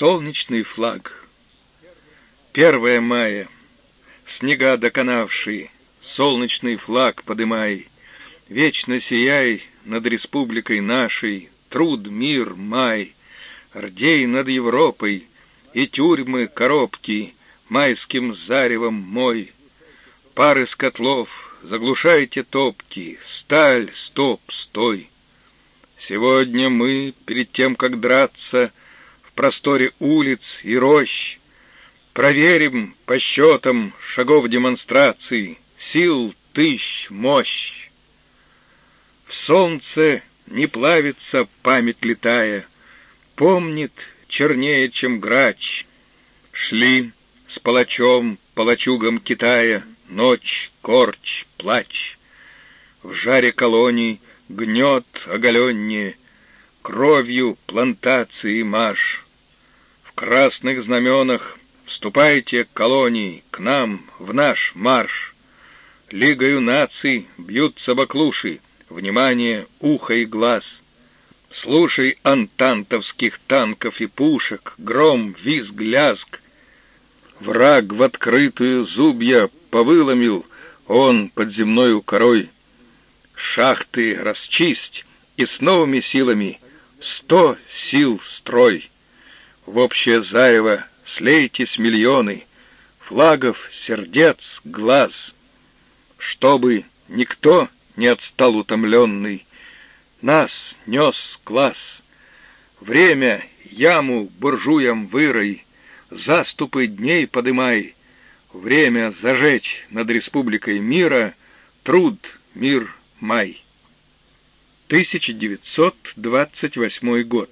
солнечный флаг. Первое мая, снега доконавшие, солнечный флаг подымай, вечно сияй над республикой нашей, труд, мир, май, рдей над Европой и тюрьмы, коробки, майским заревом мой. Пары с котлов, заглушайте топки, сталь, стоп, стой. Сегодня мы, перед тем, как драться, просторе улиц и рощ, проверим по счетам шагов демонстрации сил тысяч мощь. В солнце не плавится память летая, помнит чернее, чем грач. Шли с палачом, палачугом Китая, ночь, корч, плач. В жаре колоний гнет оголеннее, кровью плантации маш. Красных знаменах вступайте к колонии, к нам, в наш марш. Лигою наций бьются баклуши, внимание, ухо и глаз. Слушай антантовских танков и пушек, гром, визг, лязг. Враг в открытую зубья повыломил, он под земною корой. Шахты расчисть, и с новыми силами сто сил строй. В общее зарево слейтесь миллионы, флагов, сердец, глаз. Чтобы никто не отстал утомленный, нас нес класс. Время яму буржуям вырой, заступы дней подымай, время зажечь над республикой мира, труд, мир, май. 1928 год.